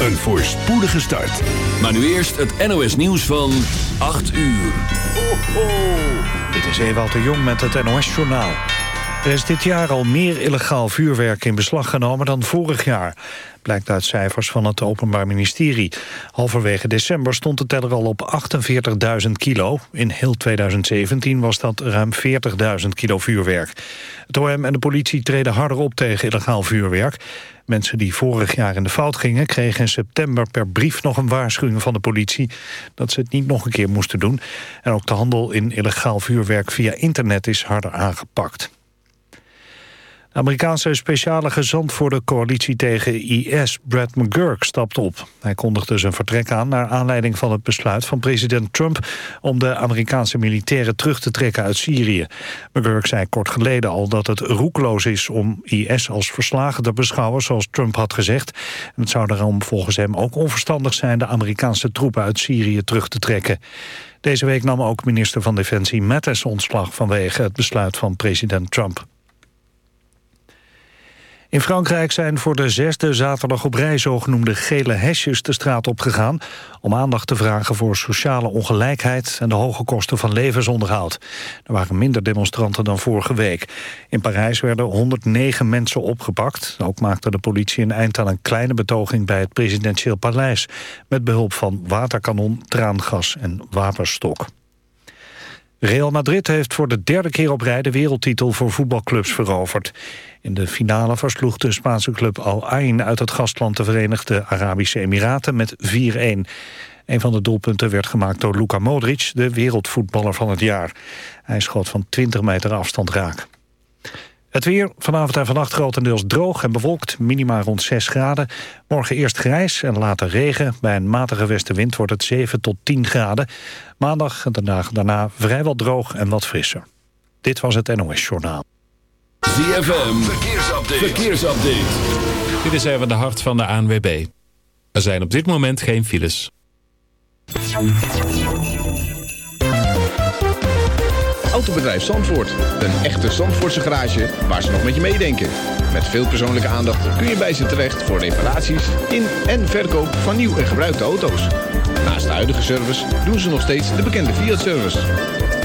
een voorspoedige start. Maar nu eerst het NOS nieuws van 8 uur. Ho, ho. Dit is Ewald de Jong met het NOS-journaal. Er is dit jaar al meer illegaal vuurwerk in beslag genomen dan vorig jaar. Blijkt uit cijfers van het Openbaar Ministerie. Halverwege december stond de teller al op 48.000 kilo. In heel 2017 was dat ruim 40.000 kilo vuurwerk. Het OM en de politie treden harder op tegen illegaal vuurwerk. Mensen die vorig jaar in de fout gingen... kregen in september per brief nog een waarschuwing van de politie... dat ze het niet nog een keer moesten doen. En ook de handel in illegaal vuurwerk via internet is harder aangepakt. Amerikaanse speciale gezant voor de coalitie tegen IS, Brad McGurk, stapt op. Hij kondigde zijn vertrek aan naar aanleiding van het besluit van president Trump om de Amerikaanse militairen terug te trekken uit Syrië. McGurk zei kort geleden al dat het roekloos is om IS als verslagen te beschouwen, zoals Trump had gezegd. En het zou daarom volgens hem ook onverstandig zijn de Amerikaanse troepen uit Syrië terug te trekken. Deze week nam ook minister van Defensie Mattis ontslag vanwege het besluit van president Trump. In Frankrijk zijn voor de zesde zaterdag op rij zogenoemde gele hesjes de straat opgegaan om aandacht te vragen voor sociale ongelijkheid en de hoge kosten van levensonderhoud. Er waren minder demonstranten dan vorige week. In Parijs werden 109 mensen opgepakt. Ook maakte de politie een eind aan een kleine betoging bij het presidentieel paleis met behulp van waterkanon, traangas en wapenstok. Real Madrid heeft voor de derde keer op rij de wereldtitel voor voetbalclubs veroverd. In de finale versloeg de Spaanse club Al Ain uit het gastland de Verenigde Arabische Emiraten met 4-1. Een van de doelpunten werd gemaakt door Luka Modric, de wereldvoetballer van het jaar. Hij schoot van 20 meter afstand raak. Het weer, vanavond en vannacht grotendeels droog en bewolkt, minima rond 6 graden. Morgen eerst grijs en later regen. Bij een matige westenwind wordt het 7 tot 10 graden. Maandag en de dagen daarna vrijwel droog en wat frisser. Dit was het NOS Journaal. ZFM, verkeersupdate. verkeersupdate. Dit is even de hart van de ANWB. Er zijn op dit moment geen files. Autobedrijf Zandvoort. Een echte Zandvoortse garage waar ze nog met je meedenken. Met veel persoonlijke aandacht kun je bij ze terecht voor reparaties in en verkoop van nieuw en gebruikte auto's. Naast de huidige service doen ze nog steeds de bekende Fiat-service.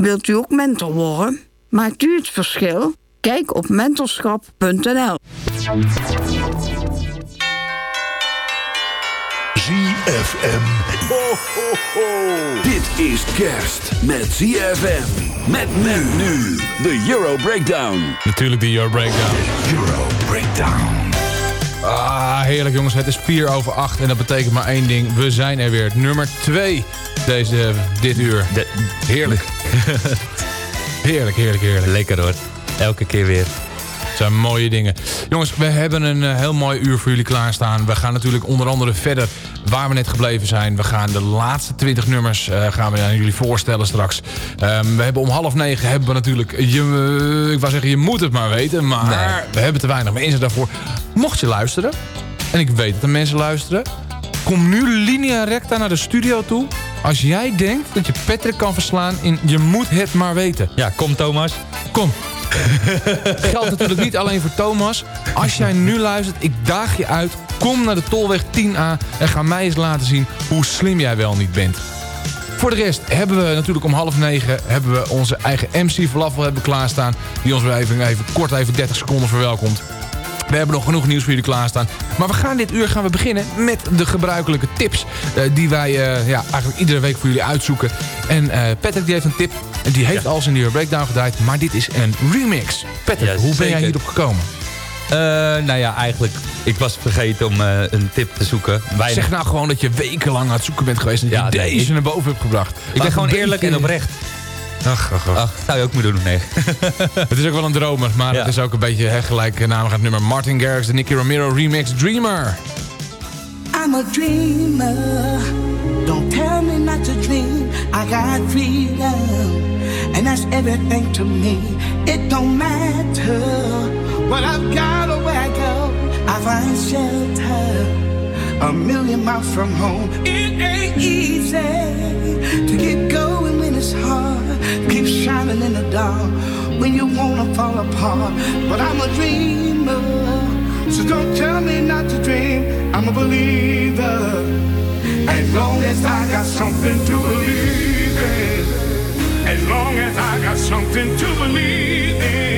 Wilt u ook mentor worden? Maakt u het verschil? Kijk op mentorschap.nl. ZFM. Ho, ho, ho. Dit is kerst met ZFM. Met men nu. De Euro Breakdown. Natuurlijk de Euro Breakdown. Euro Breakdown. Ah, heerlijk jongens. Het is 4 over 8 en dat betekent maar één ding. We zijn er weer. Nummer 2 deze, dit uur. Heerlijk. heerlijk, heerlijk, heerlijk. Lekker hoor. Elke keer weer. Zijn mooie dingen. Jongens, we hebben een eh, heel mooi uur voor jullie klaarstaan. We gaan natuurlijk onder andere verder waar we net gebleven zijn. We gaan de laatste 20 nummers eh, gaan we aan jullie voorstellen straks. Ehm, we hebben om half negen hebben we natuurlijk... Je, eh, ik wou zeggen, je moet het maar weten. Maar we hebben te weinig mensen daarvoor. Mocht je luisteren, en ik weet dat er mensen luisteren... Kom nu linea recta naar de studio toe... als jij denkt dat je Patrick kan verslaan in Je moet het maar weten. Ja, kom Thomas. Kom, Geldt natuurlijk niet alleen voor Thomas. Als jij nu luistert, ik daag je uit. Kom naar de Tolweg 10A en ga mij eens laten zien hoe slim jij wel niet bent. Voor de rest hebben we natuurlijk om half negen hebben we onze eigen MC Falafel hebben klaarstaan. Die ons weer even, even kort even 30 seconden verwelkomt. We hebben nog genoeg nieuws voor jullie klaarstaan. Maar we gaan dit uur gaan we beginnen met de gebruikelijke tips... eh, die wij eh, ja, eigenlijk iedere week voor jullie uitzoeken. En eh, Patrick die heeft een tip. En die heeft al zijn nieuwe breakdown gedraaid. Maar dit is een remix. Patrick, Ja, hoe ben jij hierop gekomen? Nou ja, eigenlijk, ik was vergeten om een tip te zoeken. Weinig. Zeg nou gewoon dat je wekenlang aan het zoeken bent geweest... en dat Ja, je deze naar boven hebt gebracht. ik ben gewoon eerlijk en oprecht. Ach, ach, ach. Ach, zou je ook moeten doen? Nee. Het is ook wel een dromer, maar Ja. het is ook een beetje hè, gelijk namelijk aan het nummer Martin Garrix, de Nicky Romero remix Dreamer. I'm a dreamer. Don't tell me not to dream. I got freedom, and that's everything to me. It don't matter what I've got or where I go. I find shelter a million miles from home. It ain't easy to get going when it's hard. Keep shining in the dark when you wanna fall apart. But I'm a dreamer. So don't tell me not to dream. I'm a believer. As long as I got something to believe in. As long as I got something to believe in.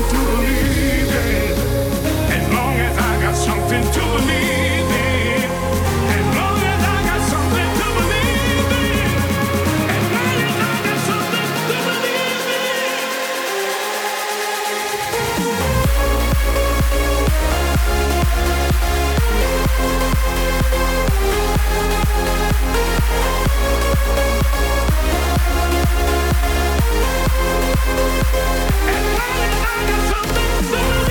To believe. As long as I got something to believe in. As long as I got something to believe in. As long as I got something to believe in. As long as I got something to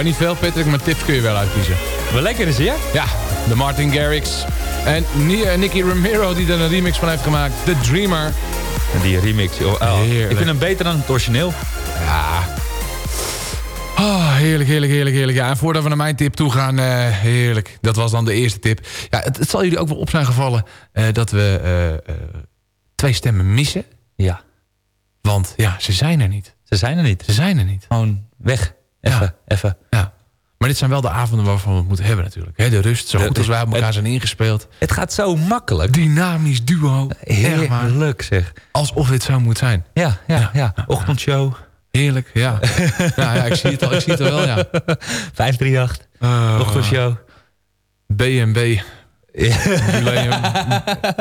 kan niet veel Patrick, maar tips kun je wel uitkiezen. Wel lekker is ja? Ja, de Martin Garrix. En eh, Nicky Romero die er een remix van heeft gemaakt. The Dreamer. Die remix. joh. Oh, ik vind hem beter dan het origineel. Ja. Oh, heerlijk, heerlijk, heerlijk, heerlijk. Ja, en voordat we naar mijn tip toe gaan, eh, heerlijk. Dat was dan de eerste tip. Ja, het, het zal jullie ook wel op zijn gevallen eh, dat we twee stemmen missen. Ja. Want ja, ze zijn er niet. Ze zijn er niet. Ze zijn er niet. Gewoon weg. Even, Ja. even. Ja. Maar dit zijn wel de avonden waarvan we het moeten hebben natuurlijk. De rust, zo De- goed als wij op elkaar zijn ingespeeld. Het gaat zo makkelijk. Dynamisch duo. Heerlijk zeg. Alsof dit zo moet zijn. Ja, ja, Ja. ja. Ochtendshow. Heerlijk, ja. ja, ja ik, zie het al, ik zie het al wel, ja. 538. Oh. Ochtendshow. BNB.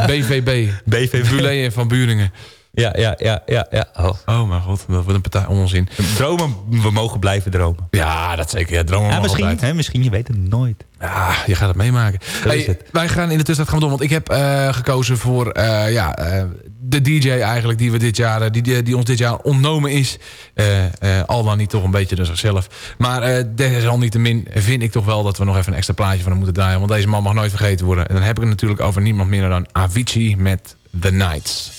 BVB. BVB. Buleum van Buringen. Ja, ja, ja, ja. ja. Oh. Oh mijn god, dat wordt een partij onzin. Dromen, we mogen blijven dromen. Ja, dat zeker. Ja, dromen Ja, misschien, hè, misschien, je weet het nooit. Ja, je gaat het meemaken. is Hey, het. wij gaan in de tussentijd gaan we door. Want ik heb eh, gekozen voor eh, ja, eh, de DJ eigenlijk die, we dit jaar, die, die, ons dit jaar ontnomen is. Al dan niet toch een beetje door zichzelf. Maar desalniettemin vind ik toch wel dat we nog even een extra plaatje van hem moeten draaien. Want deze man mag nooit vergeten worden. En dan heb ik het natuurlijk over niemand minder dan Avicii met The Nights.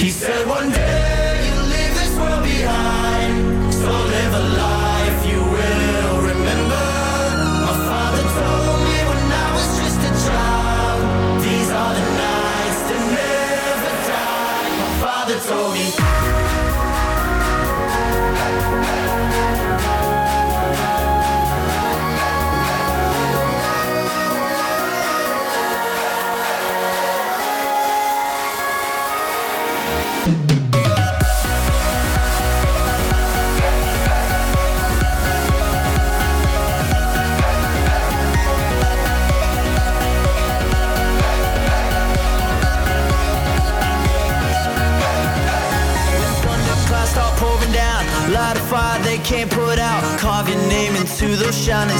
He said one day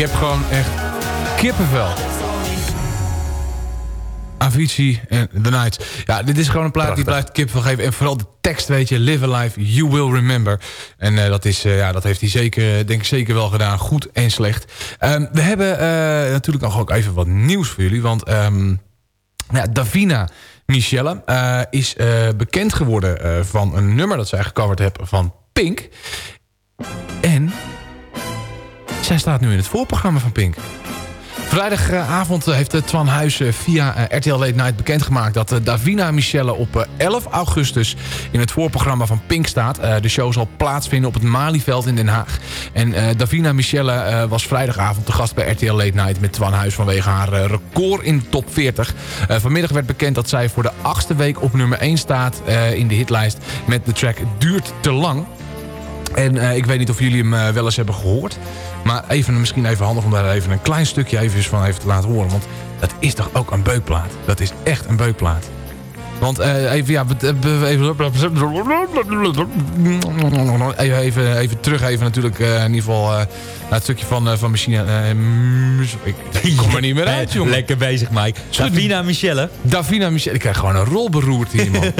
heb gewoon echt kippenvel. Avicii en The Nights. Ja, dit is gewoon een plaat die blijft kippenvel geven. En vooral de tekst, weet je. Live a life, you will remember. En eh, dat, is, eh, ja, dat heeft hij zeker, denk ik zeker wel gedaan. Goed en slecht. Ehm, we hebben eh, natuurlijk nog ook even wat nieuws voor jullie. Want ehm, ja, Davina Michelle is bekend geworden van een nummer dat zij gecoverd heeft van Pink. En zij staat nu in het voorprogramma van Pink. Vrijdagavond eh, heeft eh, Twan Huis eh, via RTL Late Night bekendgemaakt... dat Davina Michelle op eh, 11 augustus in het voorprogramma van Pink staat. De show zal plaatsvinden op het Malieveld in Den Haag. En Davina Michelle was vrijdagavond te gast bij RTL Late Night... met Twan Huis vanwege haar record in de top 40. Eh, Vanmiddag werd bekend dat zij voor de achtste week op nummer 1 staat... in de hitlijst met de track Duurt te lang... En eh, ik weet niet of jullie hem eh, wel eens hebben gehoord. Maar even, misschien even handig om daar even een klein stukje even van even te laten horen. Want dat is toch ook een beukplaat. Dat is echt een beukplaat. Want eh, even, ja, even, even, even, even terug even natuurlijk eh, in ieder geval eh, naar het stukje van, van machine. ik, ik kom er niet meer uit, jongen. Lekker bezig, Mike. Davina Michelle. Davina Michelle. Ik krijg gewoon een rol beroerd hier, man.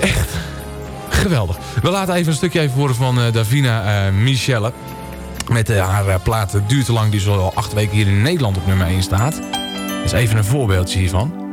Echt. Geweldig. We laten even een stukje even horen van eh, Davina eh, Michelle. Met eh, haar plaat Duurt lang, die zo al acht weken hier in Nederland op nummer 1 staat. Dit is even een voorbeeldje hiervan.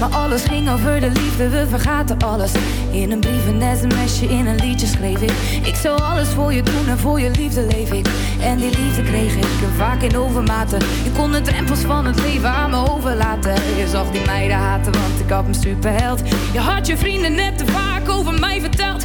Maar alles ging over de liefde, we vergaten alles. In een brief, een sms'je, in een liedje schreef ik. Ik zou alles voor je doen en voor je liefde leef ik. En die liefde kreeg ik vaak in overmaten. Je kon de drempels van het leven aan me overlaten. Je zag die meiden haten, want ik had een superheld. Je had je vrienden net te vaak over mij verteld.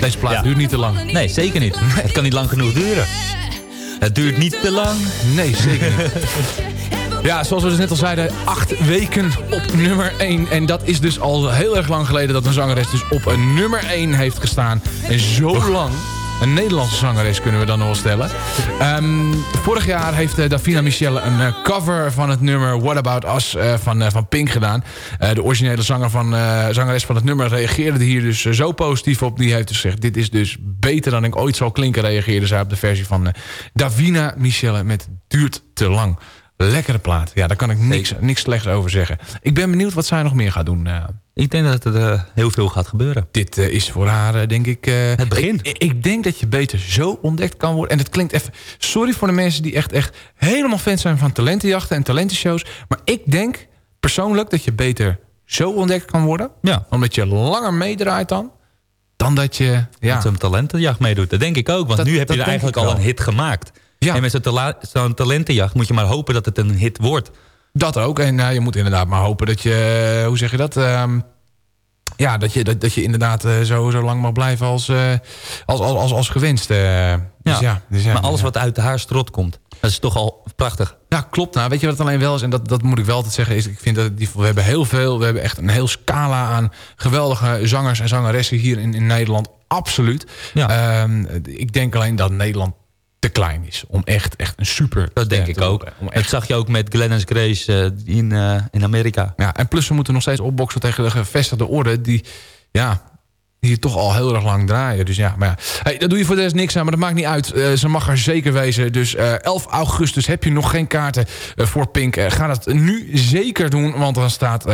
Deze plaat Ja. duurt niet te lang. Nee, zeker niet. Het kan niet lang genoeg duren. Het duurt niet te lang. Nee, zeker niet. Ja, zoals we dus net al zeiden, acht weken op nummer 1. En dat is dus al heel erg lang geleden dat een zangeres dus op een nummer 1 heeft gestaan. En zo lang. Een Nederlandse zangeres kunnen we dan nog stellen. Ehm, vorig jaar heeft eh, Davina Michelle een eh, cover van het nummer What About Us eh, van, van Pink gedaan. De originele zanger van, zangeres van het nummer reageerde hier dus zo positief op. Die heeft dus gezegd, dit is dus beter dan ik ooit zal klinken. Reageerde zij op de versie van Davina Michelle met Duurt te lang. Lekkere plaat. Ja, daar kan ik niks, niks slechts over zeggen. Ik ben benieuwd wat zij nog meer gaat doen. eh. Ik denk dat er eh, heel veel gaat gebeuren. dit eh, is voor haar, denk ik... Het begin. Ik, ik denk dat je beter zo ontdekt kan worden. En het klinkt even... Sorry voor de mensen die echt, echt helemaal fan zijn van talentenjachten en talentenshows. Maar ik denk persoonlijk dat je beter zo ontdekt kan worden. Ja. Omdat je langer meedraait dan. Dan dat je... Ja, Dat een talentenjacht meedoet. Dat denk ik ook. Want Dat- nu heb je er eigenlijk al wel. een hit gemaakt. Ja. En met zo'n talentenjacht moet je maar hopen dat het een hit wordt. Dat ook. En eh, je moet inderdaad maar hopen dat je... eh, hoe zeg je dat? Ehm, ja, dat je, dat, dat je inderdaad eh, zo, zo lang mag blijven als, als, als, als, als gewenst. dus ja, dus ja, maar alles ja. wat uit haar strot komt, dat is toch al prachtig. Ja, klopt. Nou, weet je wat het alleen wel is? En dat, dat moet ik wel altijd zeggen. Is, ik vind dat die, we hebben heel veel. We hebben echt een heel scala aan geweldige zangers en zangeressen hier in, in Nederland. Absoluut. Ja. Ehm, ik denk alleen dat Nederland te klein is. Om echt, echt een super. Dat denk ik ook. Dat zag je ook met Glennis Grace eh, in, eh, in Amerika. ja, en plus we moeten nog steeds opboksen tegen de gevestigde orde. Die, ja, die toch al heel erg lang draaien. Dus ja, maar ja. Hey, dat doe je voor de rest niks aan, maar dat maakt niet uit. Eh, ze mag er zeker wezen. Dus eh 11 augustus heb je nog geen kaarten voor Pink. Ga dat nu zeker doen, want dan staat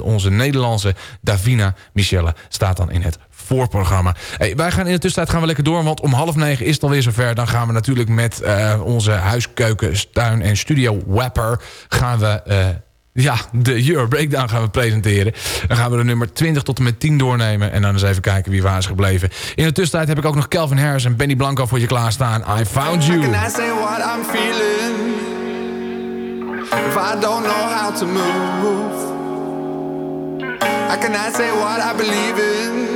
onze Nederlandse Davina Michelle staat dan in het voorprogramma. Hey, wij gaan in de tussentijd gaan we lekker door, want om half negen is het alweer zover. Dan gaan we natuurlijk met eh, onze huiskeuken, tuin en studio Wapper gaan we... eh, ja, de Euro Breakdown gaan we presenteren. Dan gaan we de nummer 20 tot en met 10 doornemen. En dan eens even kijken wie waar is gebleven. In de tussentijd heb ik ook nog Calvin Harris en Benny Blanco voor je klaarstaan. I found you. Say what I'm feeling if I don't know how to move? How can I say what I believe in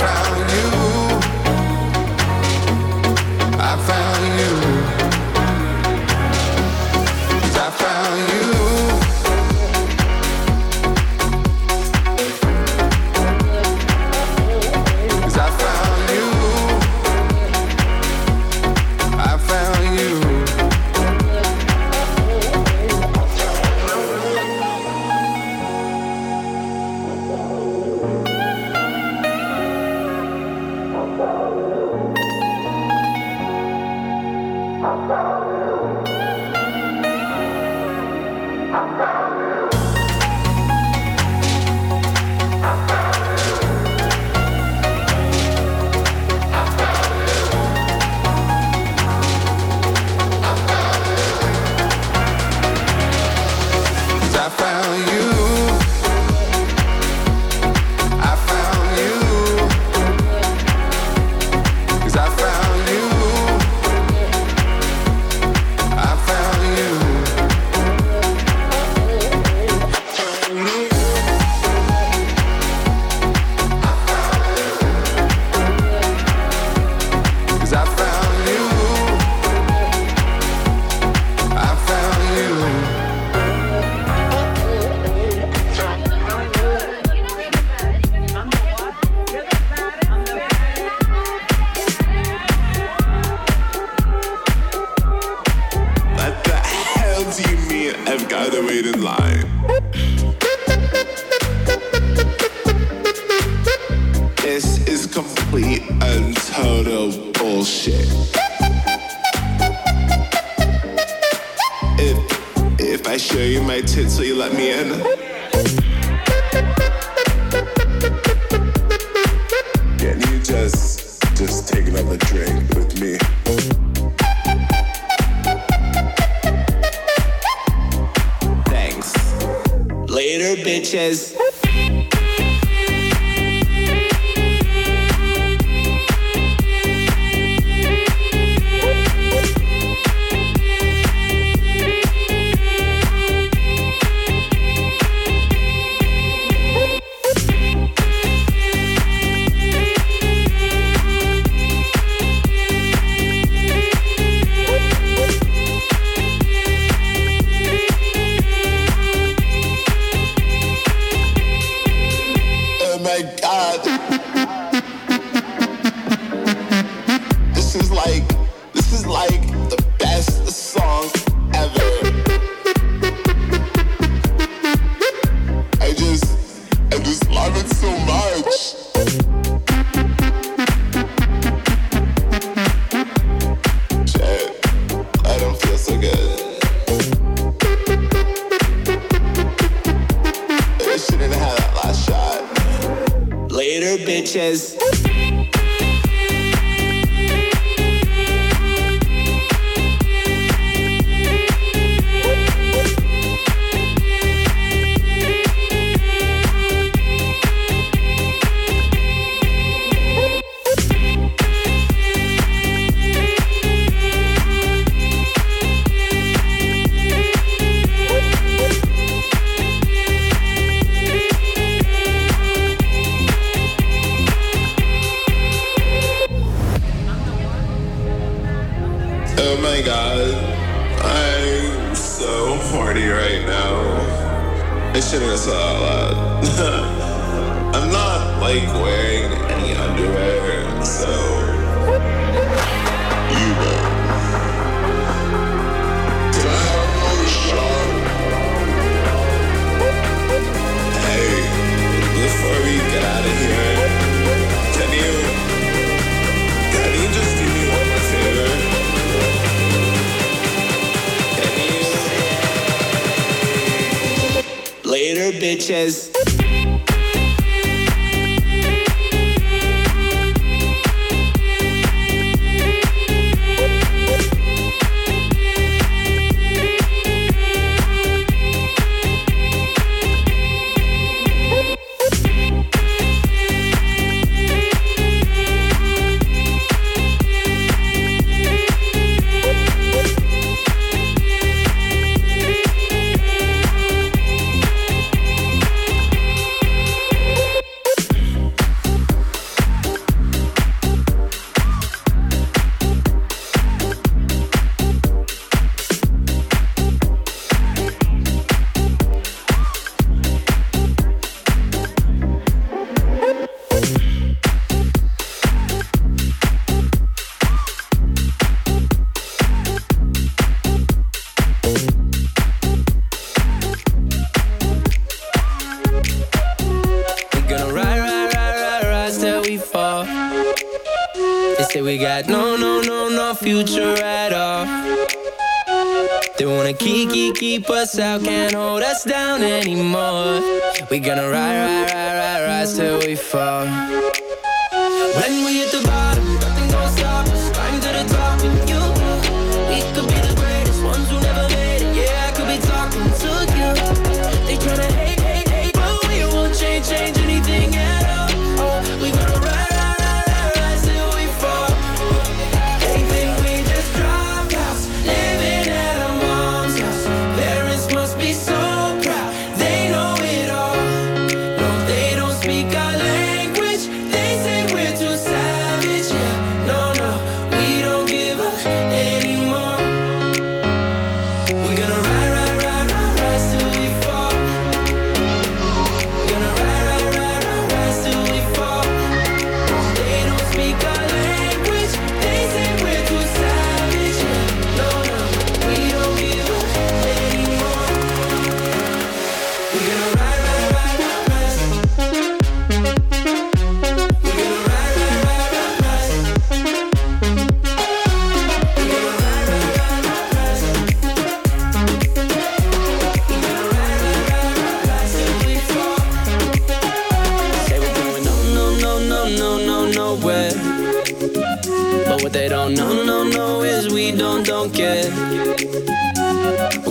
crowd. Keep, us out, can't hold us down anymore. We gonna ride, ride, ride, ride, rise till we fall. When we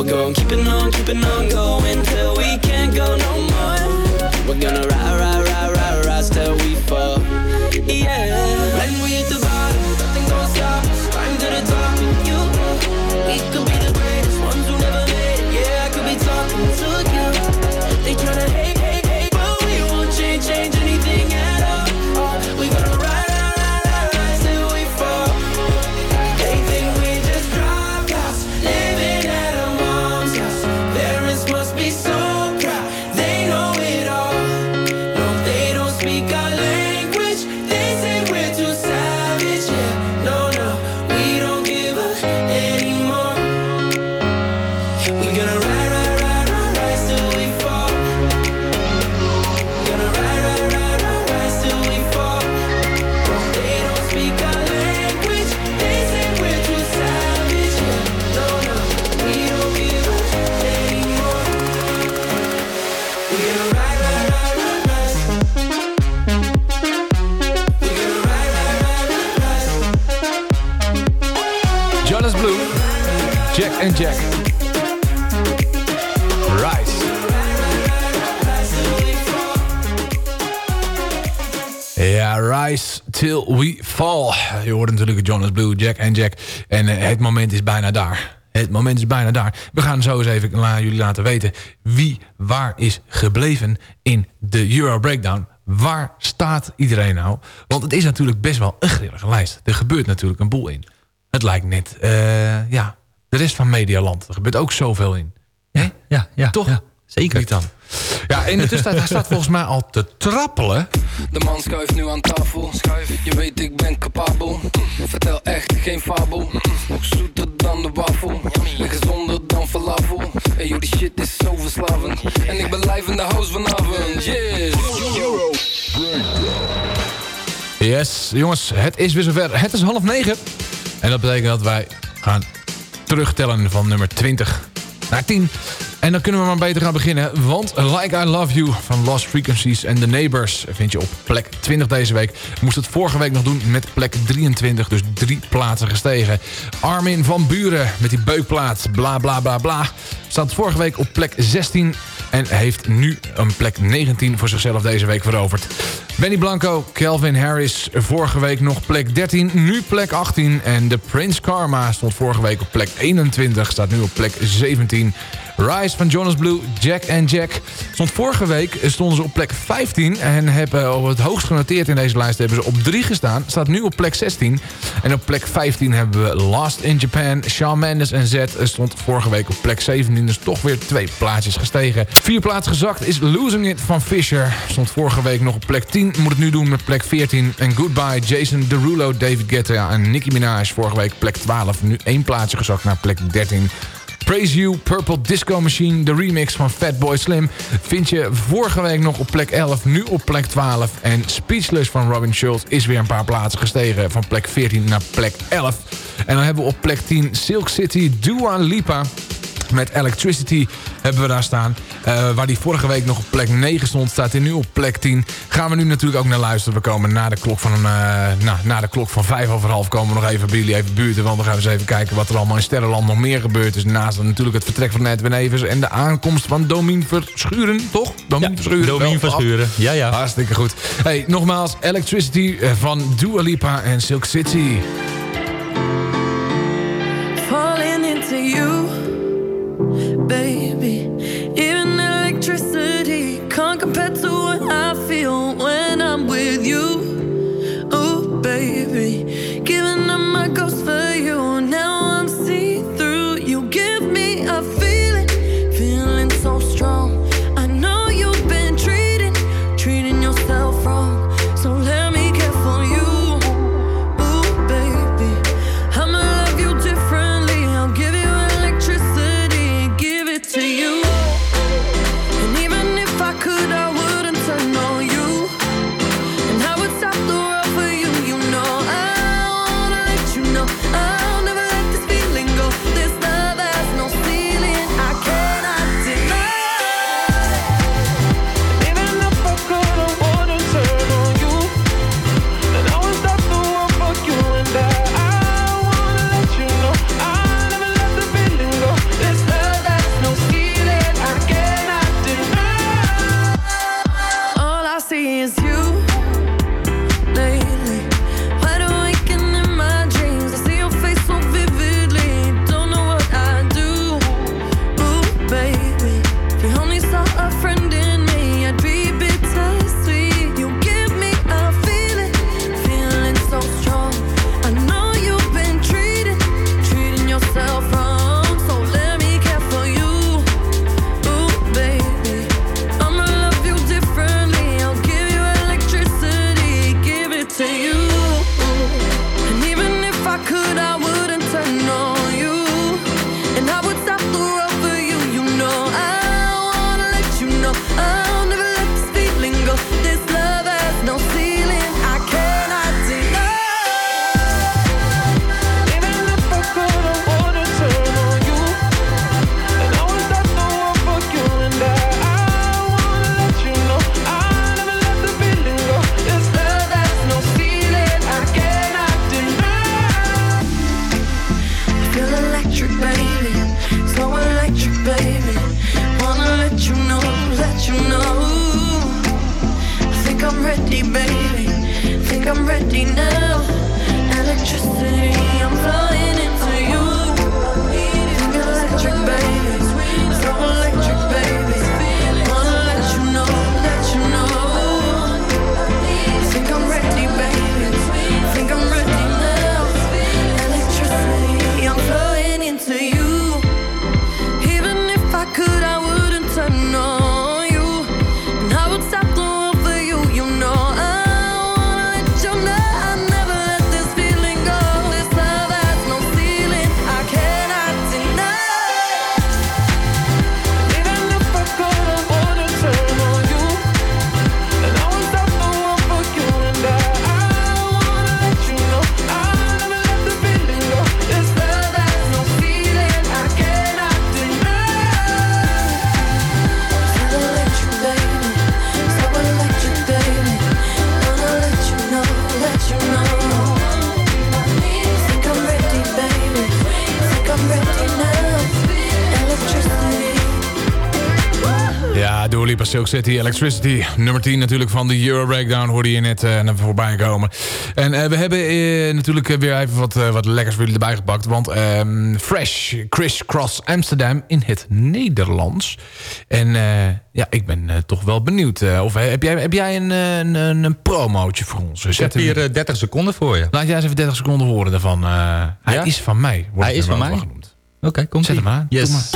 Going keeping on, keeping on going till we can't go no more. We're gonna ride, Fall. Je hoort natuurlijk Jonas Blue, Jack and Jack. En eh, het moment is bijna daar. Het moment is bijna daar. We gaan zo eens even la- jullie laten weten... wie waar is gebleven in de Euro Breakdown. Waar staat iedereen nou? Want het is natuurlijk best wel een grillige lijst. Er gebeurt natuurlijk een boel in. Het lijkt net, eh, ja, de rest van Medialand. Er gebeurt ook zoveel in. Hè? Ja, ja. Toch? zeker. Niet dan. Ja, in de tussentijd, hij staat volgens mij al te trappelen. De man schuift nu aan tafel. Je weet, ik ben capabel. Vertel echt geen fabel. Nog zoeter dan de wafel. En gezonder dan falafel. En joh, die shit is zo verslavend. En ik ben live in de house vanavond. Yes. Yes, jongens, het is weer zover. Het is half negen. En dat betekent dat wij gaan terugtellen van nummer 20 naar 10. En dan kunnen we maar beter gaan beginnen. Want Like I Love You van Lost Frequencies en The Neighbors... vind je op plek 20 deze week. Moest het vorige week nog doen met plek 23. Dus drie plaatsen gestegen. Armin van Buren met die beukplaat. Bla bla bla bla. Staat vorige week op plek 16. En heeft nu een plek 19 voor zichzelf deze week veroverd. Benny Blanco, Calvin Harris, vorige week nog plek 13, nu plek 18. En de Prince Karma stond vorige week op plek 21, staat nu op plek 17. Rise van Jonas Blue, Jack and Jack. Stond vorige week stonden ze op plek 15 en hebben op het hoogst genoteerd in deze lijst hebben ze op 3 gestaan. Staat nu op plek 16. En op plek 15 hebben we Lost in Japan, Shawn Mendes en Z stond vorige week op plek 17. Dus toch weer twee plaatjes gestegen. Vier plaatsen gezakt is Losing It van Fisher. Stond vorige week nog op plek 10. Moet het nu doen met plek 14. En Goodbye Jason Derulo, David Guetta en Nicki Minaj. Vorige week plek 12. Nu één plaatsje gezakt naar plek 13. Praise You, Purple Disco Machine, de remix van Fatboy Slim... vind je vorige week nog op plek 11, nu op plek 12. En Speechless van Robin Schulz is weer een paar plaatsen gestegen... van plek 14 naar plek 11. En dan hebben we op plek 10 Silk City, Dua Lipa met Electricity hebben we daar staan. Uh, waar die vorige week nog op plek 9 stond, staat hij nu op plek 10. Gaan we nu natuurlijk ook naar luisteren. We komen na de klok van, uh, nou, na de klok van 5 over half komen we nog even bij jullie even buurten. Want dan gaan we eens even kijken wat er allemaal in Sterrenland nog meer gebeurt. Dus naast natuurlijk het vertrek van Edwin Evers en de aankomst van Domien Verschuren, toch? Domien ja, Verschuren. Domien Verschuren, ja ja. Hartstikke goed. Hey, nogmaals, Electricity eh, van Dua Lipa en Silk City. Falling into you baby. Ja, Dua Lipa, Silk City, Electricity. Nummer 10 natuurlijk van de Euro Breakdown hoorde je net uh, naar voorbij komen. En uh, we hebben uh, natuurlijk weer even wat, wat lekkers voor jullie erbij gepakt. Want ehm, Fresh, Chris Cross Amsterdam in het Nederlands. En ja, ik ben toch wel benieuwd. of heb jij, heb jij een, een, een promootje voor ons? Ik heb hier 30 seconden voor je. Laat jij eens even 30 seconden horen daarvan. hij Ja? is van mij. wordt Hij is van mij? genoemd. Oké, komt Zet hem aan. Yes.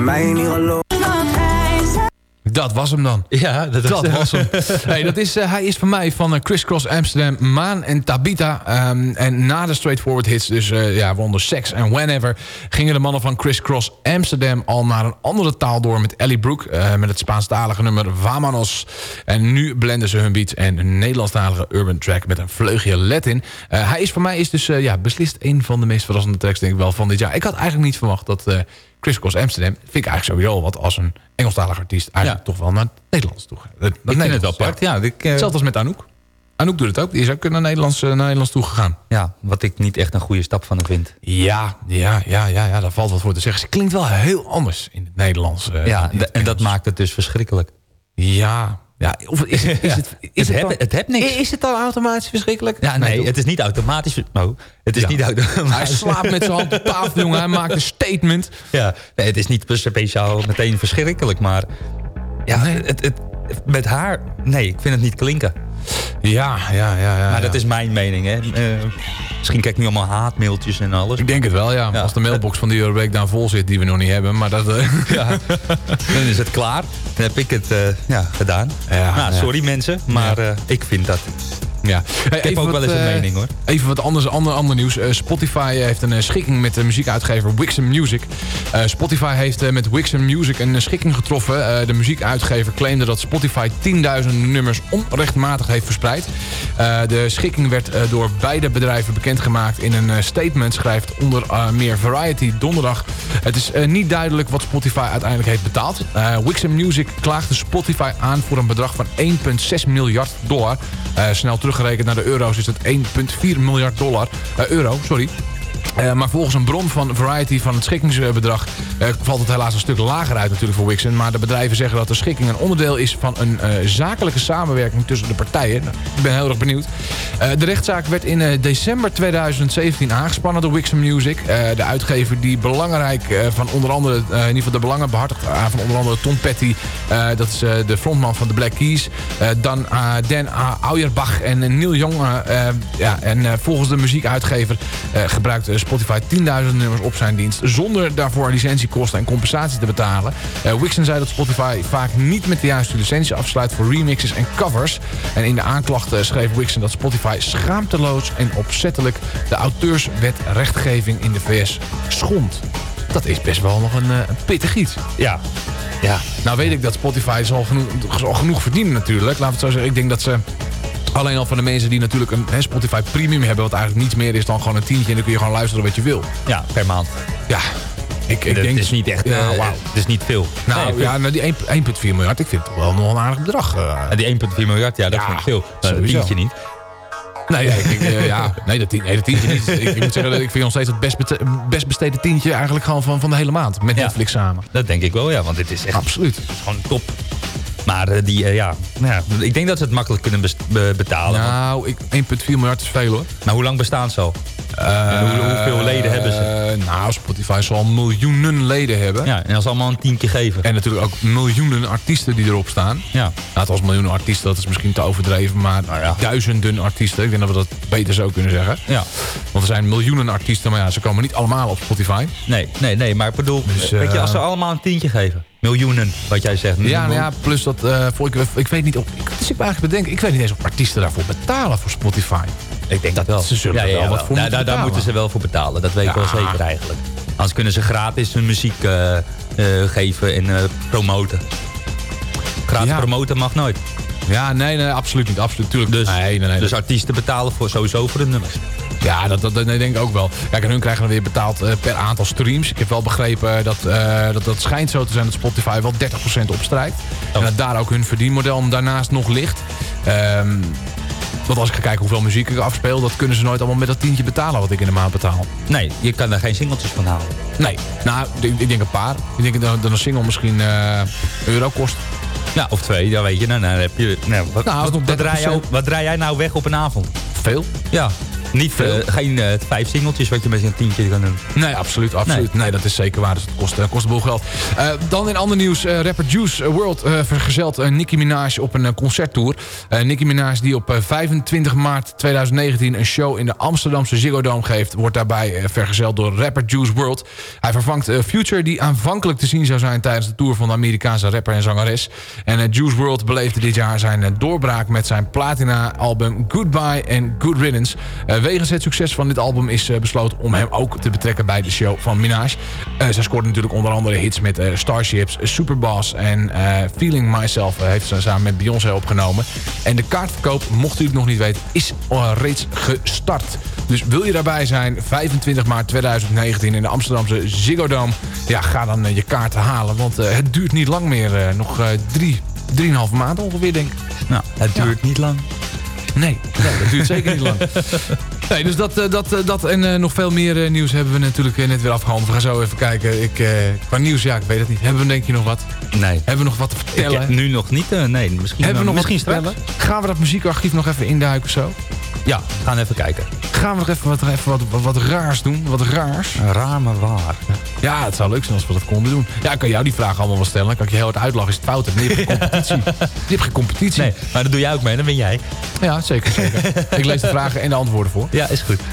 Mij niet gelooft. Dat was hem dan. Ja, dat was, was hem. hey, dat is, uh, hij is van mij van uh, Crisscross Amsterdam, Maan en Tabita. Um, en na de Straightforward hits, dus uh, ja, waaronder Sex en Whenever... gingen de mannen van Crisscross Amsterdam al naar een andere taal door... met Ellie Brooke, met het Spaanstalige nummer Vamanos. En nu blenden ze hun beats en een Nederlandstalige urban track... met een vleugje Latin. hij is voor mij is dus ja, beslist een van de meest verrassende tracks denk ik wel, van dit jaar. Ik had eigenlijk niet verwacht dat... Crisscross Amsterdam vind ik eigenlijk sowieso wat als een Engelstalig artiest eigenlijk toch wel naar het Nederlands toe gaat. Dat, ik vind het wel apart, ja. Ik, uh... Hetzelfde als met Anouk. Anouk doet het ook. Die is ook naar Nederlands, uh, naar Nederlands toe gegaan. Ja, wat ik niet echt een goede stap van hem vind. Ja, ja, ja, ja, ja daar valt wat voor te zeggen. Ze klinkt wel heel anders in het Nederlands. Uh, ja, en dat maakt het dus verschrikkelijk. Ja, ja, of is het, is het, is het, het, het, het niks. Is het dan automatisch verschrikkelijk? Ja, nee, nee het is niet automatisch. No, het is ja. niet automatisch. Hij slaapt met zijn hand op tafel, jongen. Hij maakt een statement. Ja, nee, het is niet speciaal meteen verschrikkelijk, maar... Ja, nee. het, het, met haar... Nee, ik vind het niet klinken. Ja, ja, ja. ja maar dat is mijn mening, hè. Uh, misschien kijk ik nu allemaal haatmailtjes en alles. Ik denk het wel, ja. ja. Als de mailbox van die Eurobreakdown vol zit, die we nog niet hebben. Maar dat... Uh... ja, dan is het klaar. Dan heb ik het uh, ja, gedaan. Nou, sorry mensen, maar ik vind dat ja. ik heb ook wel eens een uh, mening hoor. Even wat anders, ander, ander nieuws. Uh, Spotify heeft een schikking met de muziekuitgever Wixom Music. Spotify heeft met Wixom Music een schikking getroffen. de muziekuitgever claimde dat Spotify 10.000 nummers onrechtmatig heeft verspreid. de schikking werd door beide bedrijven bekendgemaakt in een statement. Schrijft onder meer Variety donderdag. Het is niet duidelijk wat Spotify uiteindelijk heeft betaald. Wixom Music klaagde Spotify aan voor een bedrag van 1,6 miljard dollar. snel terug teruggerekend naar de euro's is het 1,4 miljard dollar, uh, euro. Sorry. Uh, maar volgens een bron van Variety van het schikkingsbedrag... Uh, valt het helaas een stuk lager uit natuurlijk voor Wixen. Maar de bedrijven zeggen dat de schikking een onderdeel is... van een uh, zakelijke samenwerking tussen de partijen. Ik ben heel erg benieuwd. de rechtszaak werd in december 2017 aangespannen door Wixen Music. de uitgever die belangrijk van onder andere... in ieder geval de belangen behartigt van onder andere Tom Petty. dat is de frontman van de Black Keys. dan Dan Auerbach en Neil Young. ja, en volgens de muziekuitgever gebruikt Spotify 10.000 nummers op zijn dienst... zonder daarvoor licentiekosten en compensatie te betalen. Uh, Wixen zei dat Spotify vaak niet met de juiste licentie afsluit... voor remixes en covers. En in de aanklachten schreef Wixen dat Spotify schaamteloos en opzettelijk... de auteurswet rechtgeving in de VS schond. Dat is best wel nog een, een pittig iets. Ja. ja. Nou weet ik dat Spotify zal genoeg, zal genoeg verdienen natuurlijk. Laten we het zo zeggen. Ik denk dat ze Alleen al van de mensen die natuurlijk een he, Spotify Premium hebben... wat eigenlijk niets meer is dan gewoon een tientje... en dan kun je gewoon luisteren wat je wil. Ja, per maand. Ja, ik, ik denk... Het is niet echt... Uh, wow. Het is niet veel. Nou nee, ja, nou, die 1,4 miljard, ik vind het toch wel nog een aardig bedrag. Uh. Die 1,4 miljard, ja, dat ja, vind ik veel. Dat tientje niet. Nee, ja, ik, uh, ja, nee, dat, nee, dat tientje niet. Ik, ik moet zeggen, dat ik vind nog steeds het best, best besteden tientje... eigenlijk gewoon van, van de hele maand. Met ja, Netflix samen. Dat denk ik wel, ja. Want dit is echt... Absoluut. Het is gewoon top. Maar uh, die, uh, ja, ja, ik denk dat ze het makkelijk kunnen betalen. Nou, 1,4 miljard is veel hoor. Maar hoe lang bestaan ze al? Hoe, hoeveel leden hebben ze? Nou, Spotify zal miljoenen leden hebben. Ja, en als allemaal een tientje geven. En natuurlijk ook miljoenen artiesten die erop staan. Ja. Nou, het als miljoenen artiesten, dat is misschien te overdreven. Maar nou ja. duizenden artiesten. Ik denk dat we dat beter zo kunnen zeggen. Ja. Want er zijn miljoenen artiesten, maar ja, ze komen niet allemaal op Spotify. Nee, nee, nee. Maar ik bedoel, dus, weet je, als ze allemaal een tientje geven. Miljoenen, wat jij zegt. Ja, nou ja, plus dat, uh, voor, ik, ik weet niet, of, ik, dus eigenlijk bedenken, ik weet niet eens of artiesten daarvoor betalen voor Spotify. Ik denk dat wel. Ze zullen ja, ja, wel wat voor daar, daar moeten ze wel voor betalen, dat weet ik wel zeker eigenlijk. Anders kunnen ze gratis hun muziek uh, uh, geven en promoten. Gratis promoten mag nooit. Ja, nee, nee, absoluut niet. Absoluut, tuurlijk. Dus, nee, nee, nee, dus artiesten betalen voor, sowieso voor de nummers. Ja, dat, dat, dat denk ik ook wel. Kijk, en hun krijgen dan weer betaald uh, per aantal streams. Ik heb wel begrepen dat, uh, dat dat schijnt zo te zijn dat Spotify wel 30% opstrijkt. Oh. En dat daar ook hun verdienmodel daarnaast nog ligt. Um, want als ik ga kijken hoeveel muziek ik afspeel... dat kunnen ze nooit allemaal met dat tientje betalen wat ik in de maand betaal. Nee, je kan daar geen singeltjes van halen. Nee, nou, ik, ik denk een paar. Ik denk dat, dat een single misschien uh, euro kost. Ja, of twee, dan weet je. Nou, dan heb je, nou, wat, nou, wat, wat, draai wat draai jij nou weg op een avond? Veel. Ja, Niet, eh, geen eh, vijf singeltjes wat je met een tientje kan doen. Nee, absoluut. absoluut. Nee, dat is zeker waar. Dus het kost, eh, kost een boel geld. Dan in ander nieuws. rapper Juice World vergezelt Nicki Minaj op een concerttour. Nicki Minaj die op eh, 25 maart 2019 een show in de Amsterdamse Ziggo Dome geeft... wordt daarbij vergezeld door rapper Juice World. Hij vervangt Future die aanvankelijk te zien zou zijn... tijdens de tour van de Amerikaanse rapper en zangeres. En Juice World beleefde dit jaar zijn doorbraak... met zijn platina-album Goodbye and Good Riddance. Eh, wegens het succes van dit album is eh, besloten om hem ook te betrekken bij de show van Minaj. Eh zij scoort natuurlijk onder andere hits met Starships, Superboss en Feeling Myself heeft ze samen met Beyoncé opgenomen. En de kaartverkoop, mocht u het nog niet weten, is al reeds gestart. Dus wil je daarbij zijn, 25 maart 2019 in de Amsterdamse Ziggo Dome. Ja, ga dan je kaarten halen, want het duurt niet lang meer. nog drie, drieënhalve maanden ongeveer, denk ik. Nou, het duurt niet lang. Nee, nee, dat duurt zeker niet lang. Nee, dus dat, eh, dat, eh, dat en eh, nog veel meer nieuws hebben we natuurlijk net weer afgehandeld. We gaan zo even kijken. Ik, eh, qua nieuws, ja, ik weet het niet. Hebben we denk je nog wat? Nee. Hebben we nog wat te Ik vertellen? heb nu nog niet. eh, nee, misschien, Hebben we nog misschien wat te straks. vertellen? Gaan we dat muziekarchief nog even induiken of zo? Ja, we gaan even kijken. Gaan we nog even wat, even wat, wat, wat raars doen? Wat raars? Raar maar waar. Ja, het zou leuk zijn als we dat konden doen. Ja, ik kan jou die vraag allemaal wel stellen. Dan kan ik je heel hard uitlachen je het fout je hebt geen competitie. Je hebt geen competitie. Nee, maar dat doe jij ook mee, dan ben jij. Ja, zeker. zeker. ik lees de vragen en de antwoorden voor. Ja, is goed.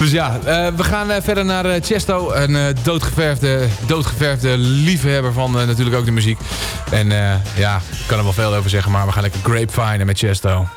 Dus ja, eh, we gaan eh, verder naar eh, Chesto. Een doodgeverfde, doodgeverfde liefhebber van natuurlijk ook de muziek. En ja, ik kan er wel veel over zeggen, maar we gaan lekker grapevine met Chesto.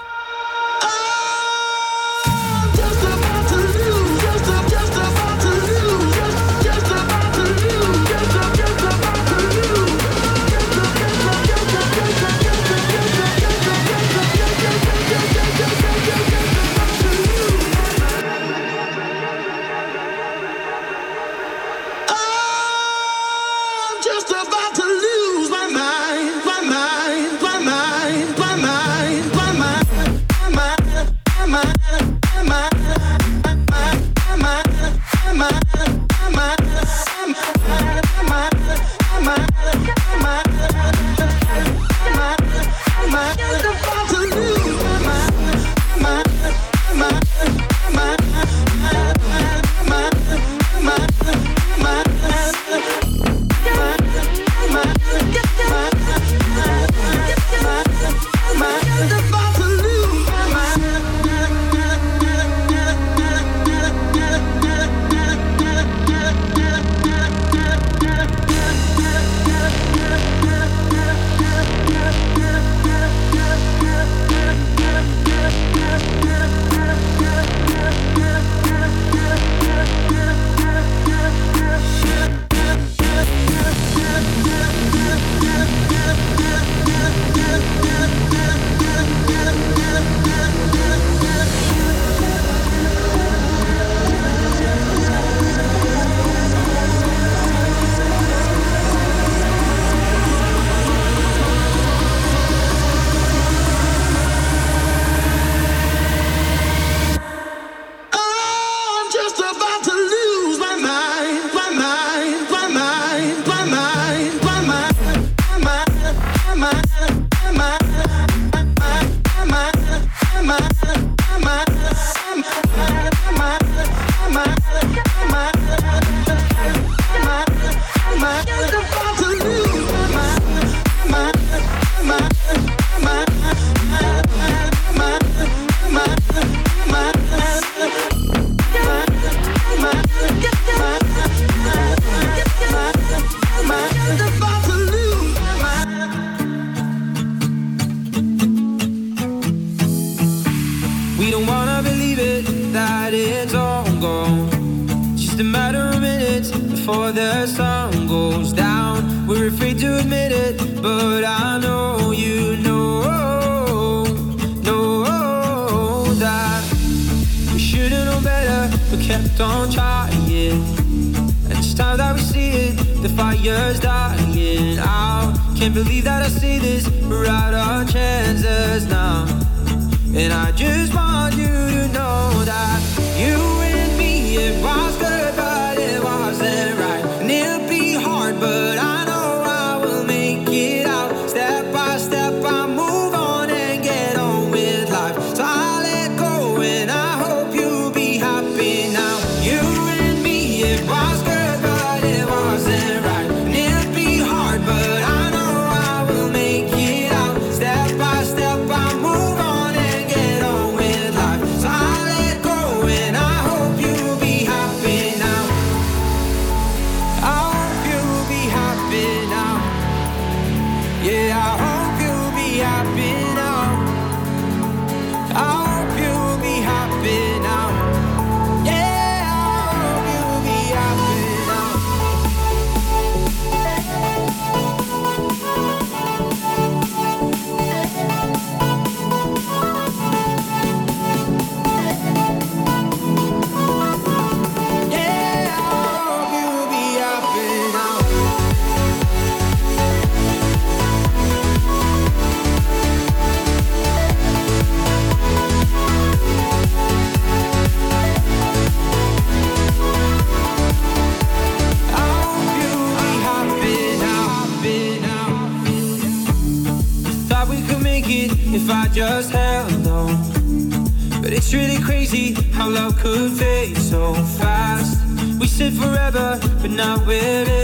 not with it.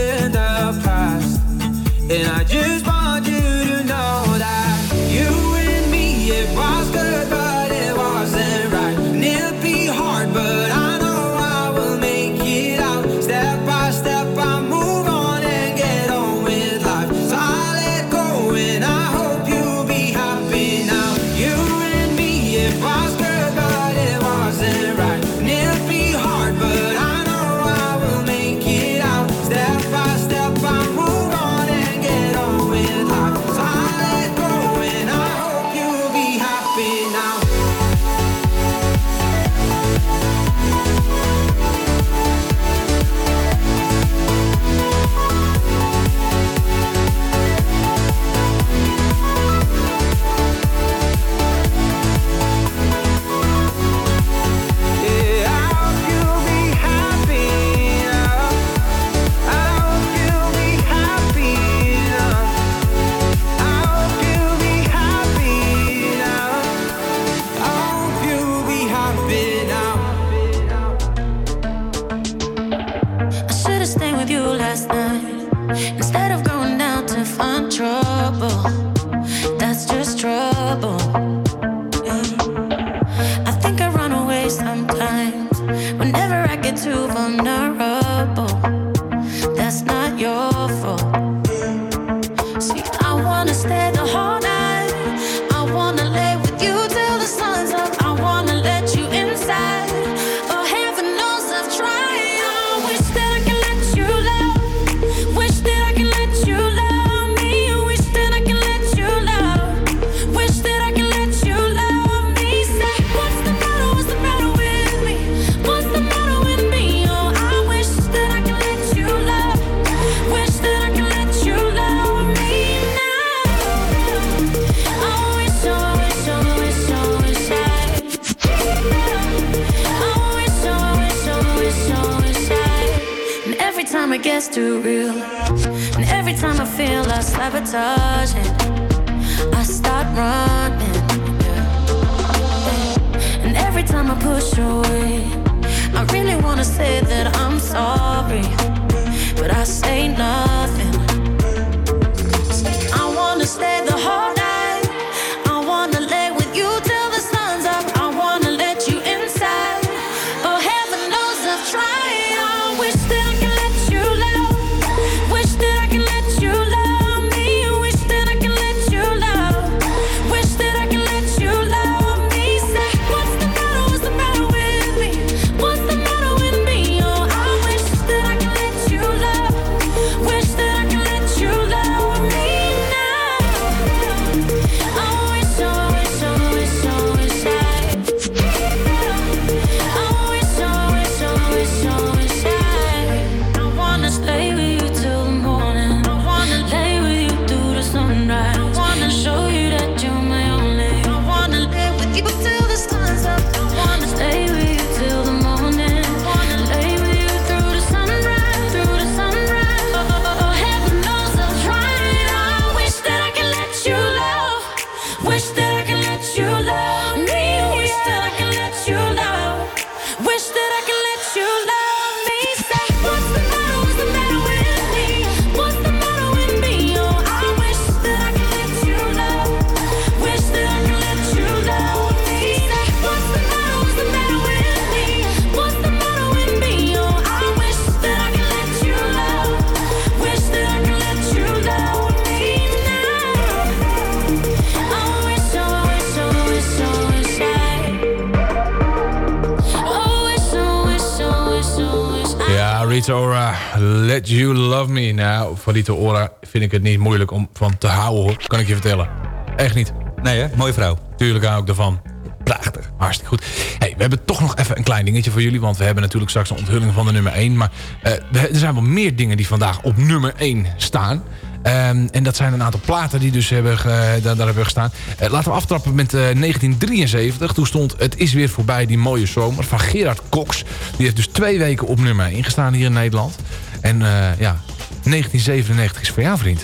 Marito Ora vind ik het niet moeilijk om van te houden hoor. Kan ik je vertellen. Echt niet. Nee hè, mooie vrouw. Tuurlijk hou ik ervan. Prachtig. Hartstikke goed. Hey, we hebben toch nog even een klein dingetje voor jullie. Want we hebben natuurlijk straks een onthulling van de nummer 1. Maar eh, er zijn wel meer dingen die vandaag op nummer 1 staan. Ehm, en dat zijn een aantal platen die dus hebben, daar, daar, hebben gestaan. Eh, laten we aftrappen met eh, 1973. Toen stond Het is weer voorbij, die mooie zomer van Gerard Cox. Die heeft dus twee weken op nummer 1 gestaan hier in Nederland. En ja, 1997 is voor jou, vriend.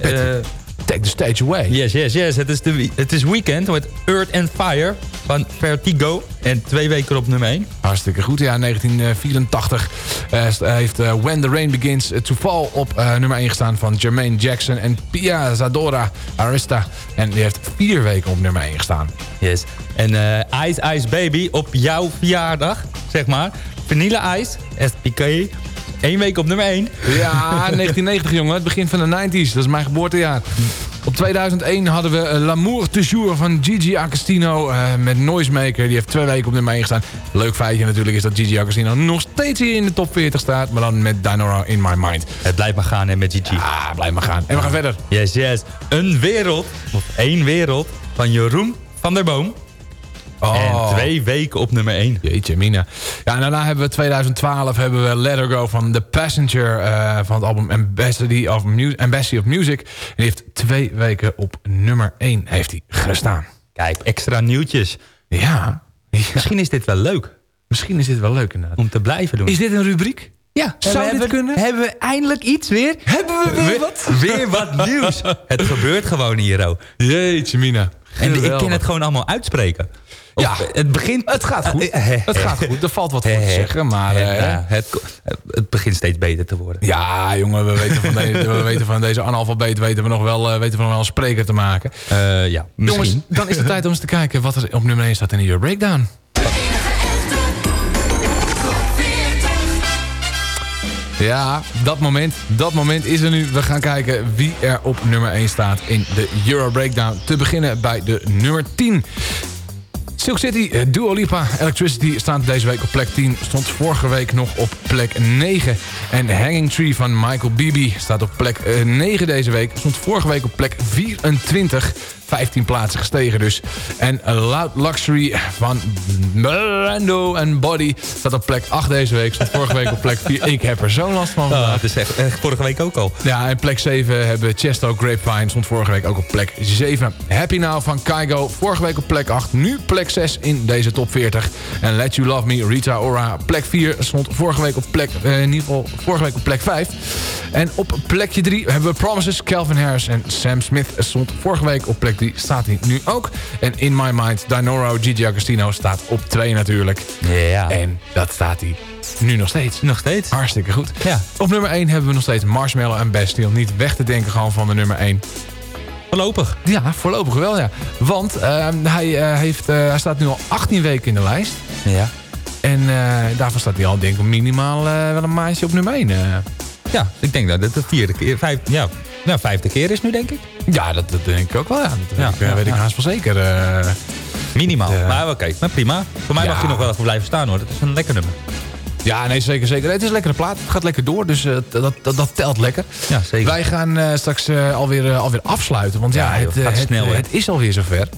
Eh, take the stage away. Yes, yes, yes. Het is, de, het is Weekend met Earth and Fire van Vertigo. En twee weken op nummer 1. Hartstikke goed. Ja, 1984 eh, heeft eh, When the Rain Begins to Fall op nummer 1 gestaan van Jermaine Jackson en Pia Zadora Arista. En die heeft vier weken op nummer 1 gestaan. Yes. En Ice Ice Baby op jouw verjaardag, zeg maar. Vanille Ice, SPK Eén week op nummer 1. Ja, 1990 jongen, het begin van de 90s. Dat is mijn geboortejaar. Op 2001 hadden we eh, L'amour toujours van Gigi Agostino eh, met Noisemaker. Die heeft twee weken op nummer 1 gestaan. Leuk feitje natuurlijk is dat Gigi Agostino nog steeds hier in de top 40 staat. Maar dan met Dinora in My Mind. Het blijft maar gaan hè, met Gigi. Ah, blijf maar gaan. En we gaan verder. Yes, yes. Een wereld, of één wereld, van Jeroen van der Boom. Oh. En twee weken op nummer 1. Jeetje, Mina. Ja, en daarna hebben we 2012 hebben we Let Her Go van The Passenger eh, van het album Embassy of, Mu Embassy of Music. En die heeft twee weken op nummer 1 heeft hij gestaan. Kijk, extra nieuwtjes. Ja. Misschien is dit wel leuk. Misschien is dit wel leuk inderdaad. Om te blijven doen. Is dit een rubriek? Ja, Zou dit kunnen? Hebben we eindelijk iets weer? Hebben we weer wat? Weer wat nieuws. het gebeurt gewoon hier, oh. Jeetje, Mina. En ik kan het gewoon allemaal uitspreken. Of, Ja. het begint... Het gaat goed. Eh, eh, Het gaat goed. Er valt wat voor te zeggen, maar... eh, eh, ja, het, het begint steeds beter te worden. Ja, jongen, we weten van, deze, we weten van deze analfabeet weten we nog wel, eh, weten we nog wel een spreker te maken. Eh, ja, misschien. Jongens, dan is het tijd om eens te kijken wat er op nummer 1 staat in de Euro Breakdown. Ja, dat moment, dat moment is er nu. We gaan kijken wie er op nummer 1 staat in de Euro Breakdown. Te beginnen bij de nummer 10. Silk City, eh, Dua Lipa, Electricity staat deze week op plek 10. Stond vorige week nog op plek 9. En Hanging Tree van Michael Bibi staat op plek eh, 9 deze week. Stond vorige week op plek 24. 15 plaatsen gestegen dus. En Loud Luxury van Brando en Body staat op plek 8 deze week. Stond vorige week op plek 4. Ik heb er zo'n last van Oh, vandaag. het is echt, echt vorige week ook al. Ja, en plek 7 hebben Chesto Grapevine. Stond vorige week ook op plek 7. Happy Now van Kaigo. Vorige week op plek 8. Nu plek 6 in deze top 40. En Let You Love Me, Rita Ora. Plek 4 stond vorige week op plek... eh, in ieder geval vorige week op plek 5. En op plekje 3 hebben we Promises, Calvin Harris en Sam Smith. Stond vorige week op plek 3. Staat hij nu ook. En In My Mind, Dinoro, Gigi Agostino staat op 2 natuurlijk. Ja. En dat staat hij nu nog steeds. Nog steeds. Hartstikke goed. Ja. Op nummer 1 hebben we nog steeds Marshmallow en Bastille. Niet weg te denken gewoon van de nummer 1. Voorlopig. Ja, voorlopig wel ja. Want eh, hij, eh, heeft, eh, hij staat nu al 18 weken in de lijst. Ja. En eh, daarvan staat hij al denk ik minimaal wel een maandje op nummer 1. eh. Ja, ik denk dat het de vierde keer, vijf, ja, nou, vijfde keer is nu, denk ik. Ja, dat, dat denk ik ook wel. Ja. Dat Ja, weet, ik, eh, ja, weet ik ja. haast wel zeker. eh. Minimaal. Ja. Maar oké, maar prima. Voor mij mag je nog wel even blijven staan hoor. Dat is een lekker nummer. ja, nee, zeker, zeker. Het is een lekkere plaat. Het gaat lekker door, dus eh, dat, dat, dat telt lekker. Ja, zeker. Wij gaan eh, straks eh, alweer, eh, alweer afsluiten. Want ja, joh, het, eh, gaat het, snel, eh, hè? het is alweer zover.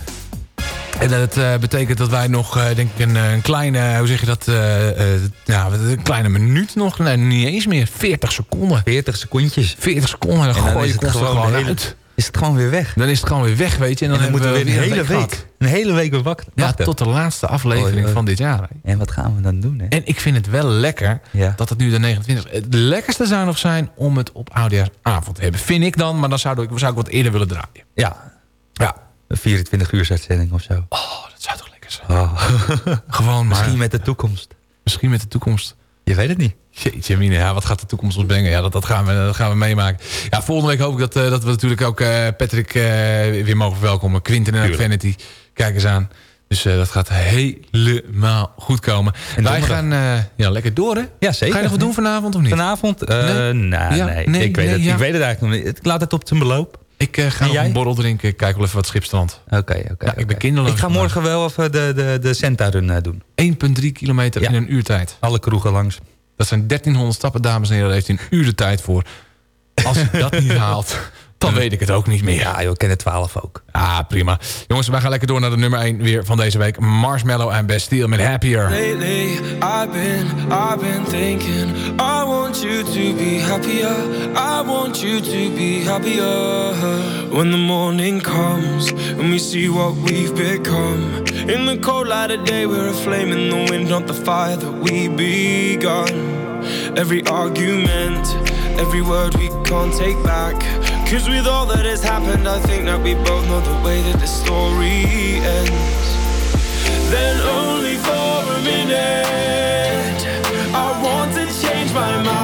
En dat eh, betekent dat wij nog, eh, denk ik, een, een kleine, hoe zeg je dat, eh, eh, ja, een kleine minuut nog, nee, niet eens meer, 40 seconden. 40 secondjes. 40 seconden, en dan, En dan gooi is je het gewoon gewoon hele- uit. Is het gewoon weer weg. Dan is het gewoon weer weg, weet je. En dan, En dan hebben moeten we weer een hele week, een hele week weer wachten. Ja, tot de laatste aflevering van dit jaar. hè. En wat gaan we dan doen hè? En ik vind het wel lekker Ja. dat het nu de 29 Het lekkerste zou nog zijn om het op oudejaarsavond te hebben. Vind ik dan, maar dan zou ik, zou ik wat eerder willen draaien. Ja, Ja. Een 24 uur uitzending of zo. Oh, dat zou toch lekker zijn. Oh. Gewoon maar. Misschien met de toekomst. Misschien met de toekomst. Je weet het niet. Jeetje mine, ja, wat gaat de toekomst ons brengen? Ja, dat, dat, gaan, we, dat gaan we meemaken. Ja, volgende week hoop ik dat, eh, dat we natuurlijk ook eh, Patrick eh, weer mogen verwelkomen. Quinten en Vanity, kijk eens aan. Dus dat gaat helemaal goed komen. En Wij gaan ja, lekker door, hè? Ja, zeker. Ga je nog wat doen vanavond of niet? Vanavond? Nee? nou, Ja, nee. nee, ik, weet nee, het, ja. ik weet het eigenlijk nog niet. Ik laat het op zijn beloop. Ik eh, ga nog jij? een borrel drinken. Kijk wel even wat schipstrand. Oké, oké. Ja, ik ben oké. kinderloos Ik ga morgen wel even de, de, de Senta Run eh, doen. 1,3 kilometer Ja. in een uurtijd. Alle kroegen langs. Dat zijn 1300 stappen, dames en heren. Daar heeft hij een uur de tijd voor. Als hij dat niet haalt, dan weet ik het ook niet meer. Ja, joh, ik ken het 12 ook. Ah, prima. Jongens, wij gaan lekker door naar de nummer 1 weer van deze week. Marshmallow en Bastille met Happier. Lately, I've been, I've been thinking. I want you to be happier. I want you to be happier. When the morning comes and we see what we've become. In the cold light of day, we're a flame in the wind, not the fire that we begun. Every argument, every word we can't take back. Cause with all that has happened, I think that we both know the way that the story ends. Then only for a minute, I want to change my mind.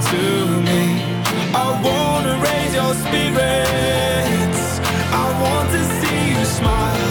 your spirits. I want to see you smile.